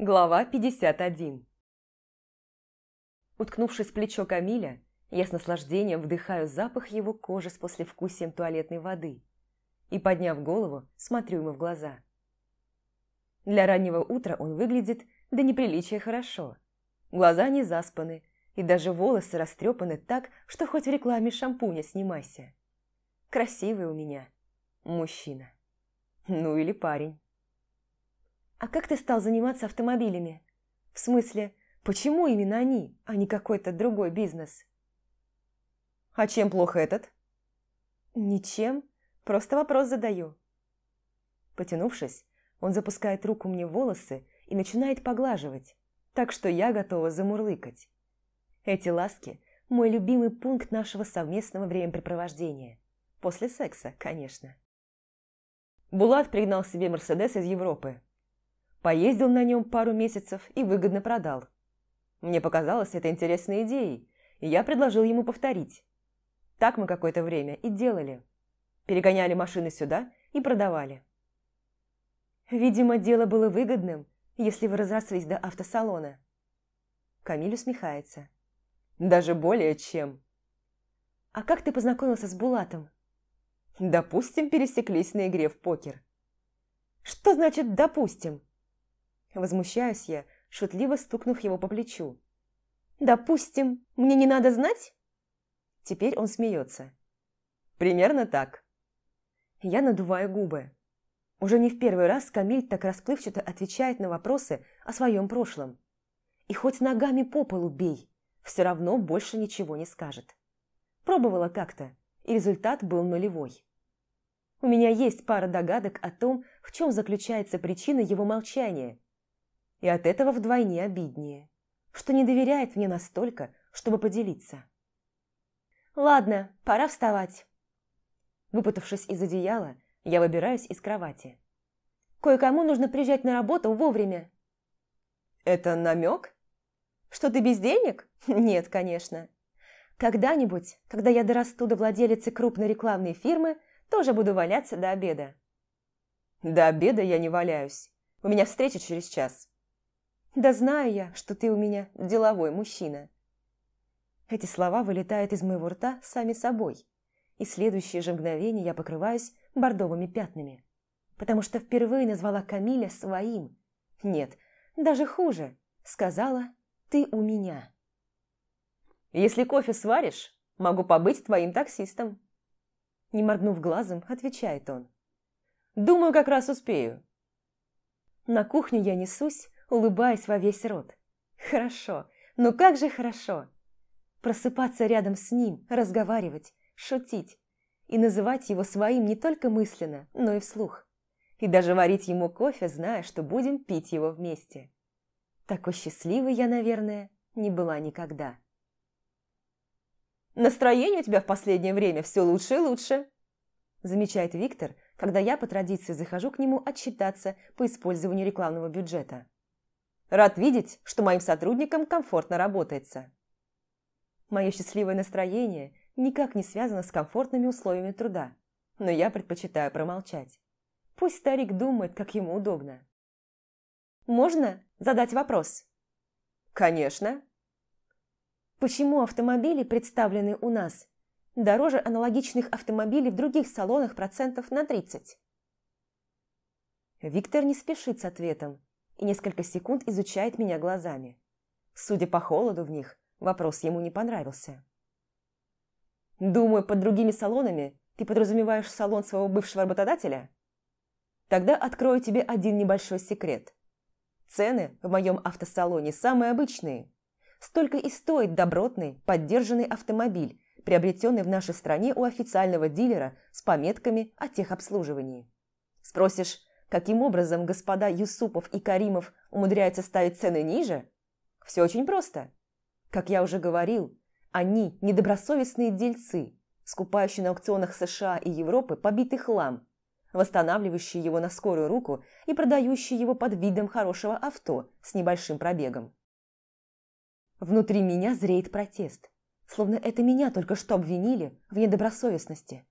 Глава 51 Уткнувшись в плечо Камиля, я с наслаждением вдыхаю запах его кожи с послевкусием туалетной воды и, подняв голову, смотрю ему в глаза. Для раннего утра он выглядит до неприличия хорошо. Глаза не заспаны, и даже волосы растрепаны так, что хоть в рекламе шампуня снимайся. Красивый у меня мужчина. Ну или парень. «А как ты стал заниматься автомобилями? В смысле, почему именно они, а не какой-то другой бизнес?» «А чем плохо этот?» «Ничем, просто вопрос задаю». Потянувшись, он запускает руку мне в волосы и начинает поглаживать, так что я готова замурлыкать. Эти ласки – мой любимый пункт нашего совместного времяпрепровождения. После секса, конечно. Булат пригнал себе Мерседес из Европы, Поездил на нем пару месяцев и выгодно продал. Мне показалось это интересной идеей, и я предложил ему повторить. Так мы какое-то время и делали. Перегоняли машины сюда и продавали. Видимо, дело было выгодным, если вы разрослись до автосалона. Камиль усмехается. Даже более чем. А как ты познакомился с Булатом? Допустим, пересеклись на игре в покер. Что значит «допустим»? Возмущаюсь я, шутливо стукнув его по плечу. «Допустим, мне не надо знать?» Теперь он смеется. «Примерно так». Я надуваю губы. Уже не в первый раз Камиль так расплывчато отвечает на вопросы о своем прошлом. И хоть ногами по полу бей, все равно больше ничего не скажет. Пробовала как-то, и результат был нулевой. У меня есть пара догадок о том, в чем заключается причина его молчания, и от этого вдвойне обиднее, что не доверяет мне настолько, чтобы поделиться. «Ладно, пора вставать». Выпутавшись из одеяла, я выбираюсь из кровати. «Кое-кому нужно приезжать на работу вовремя». «Это намек? Что ты без денег? Нет, конечно. Когда-нибудь, когда я дорасту до владелицы крупной рекламной фирмы, тоже буду валяться до обеда». «До обеда я не валяюсь. У меня встреча через час. Да знаю я, что ты у меня деловой мужчина. Эти слова вылетают из моего рта сами собой, и следующее же мгновение я покрываюсь бордовыми пятнами, потому что впервые назвала Камиля своим. Нет, даже хуже, сказала «ты у меня». «Если кофе сваришь, могу побыть твоим таксистом». Не моргнув глазом, отвечает он. «Думаю, как раз успею». На кухню я несусь, улыбаясь во весь рот. Хорошо, ну как же хорошо. Просыпаться рядом с ним, разговаривать, шутить и называть его своим не только мысленно, но и вслух. И даже варить ему кофе, зная, что будем пить его вместе. Такой счастливой я, наверное, не была никогда. «Настроение у тебя в последнее время все лучше и лучше», замечает Виктор, когда я по традиции захожу к нему отчитаться по использованию рекламного бюджета. Рад видеть, что моим сотрудникам комфортно работается. Мое счастливое настроение никак не связано с комфортными условиями труда, но я предпочитаю промолчать. Пусть старик думает, как ему удобно. Можно задать вопрос? Конечно. Почему автомобили, представленные у нас, дороже аналогичных автомобилей в других салонах процентов на 30? Виктор не спешит с ответом, и несколько секунд изучает меня глазами. Судя по холоду в них, вопрос ему не понравился. «Думаю, под другими салонами ты подразумеваешь салон своего бывшего работодателя?» Тогда открою тебе один небольшой секрет. Цены в моем автосалоне самые обычные. Столько и стоит добротный, поддержанный автомобиль, приобретенный в нашей стране у официального дилера с пометками о техобслуживании. Спросишь, Каким образом господа Юсупов и Каримов умудряются ставить цены ниже? Все очень просто. Как я уже говорил, они недобросовестные дельцы, скупающие на аукционах США и Европы побитый хлам, восстанавливающие его на скорую руку и продающие его под видом хорошего авто с небольшим пробегом. Внутри меня зреет протест, словно это меня только что обвинили в недобросовестности.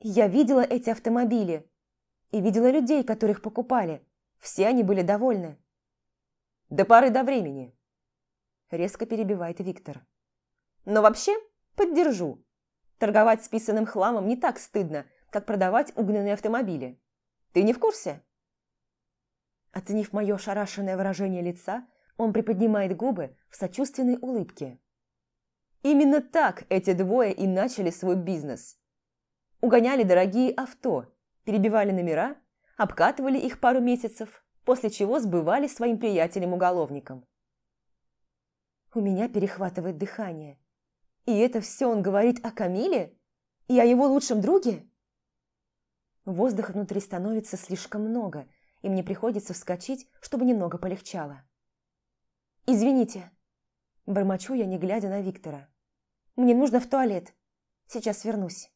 Я видела эти автомобили, и видела людей, которых покупали. Все они были довольны. До поры до времени. Резко перебивает Виктор. Но вообще поддержу. Торговать списанным хламом не так стыдно, как продавать угнанные автомобили. Ты не в курсе? Оценив мое шарашенное выражение лица, он приподнимает губы в сочувственной улыбке. Именно так эти двое и начали свой бизнес. Угоняли дорогие авто, перебивали номера, обкатывали их пару месяцев, после чего сбывали своим приятелям-уголовникам. У меня перехватывает дыхание. И это все он говорит о Камиле? И о его лучшем друге? Воздуха внутри становится слишком много, и мне приходится вскочить, чтобы немного полегчало. «Извините», – бормочу я, не глядя на Виктора. «Мне нужно в туалет. Сейчас вернусь».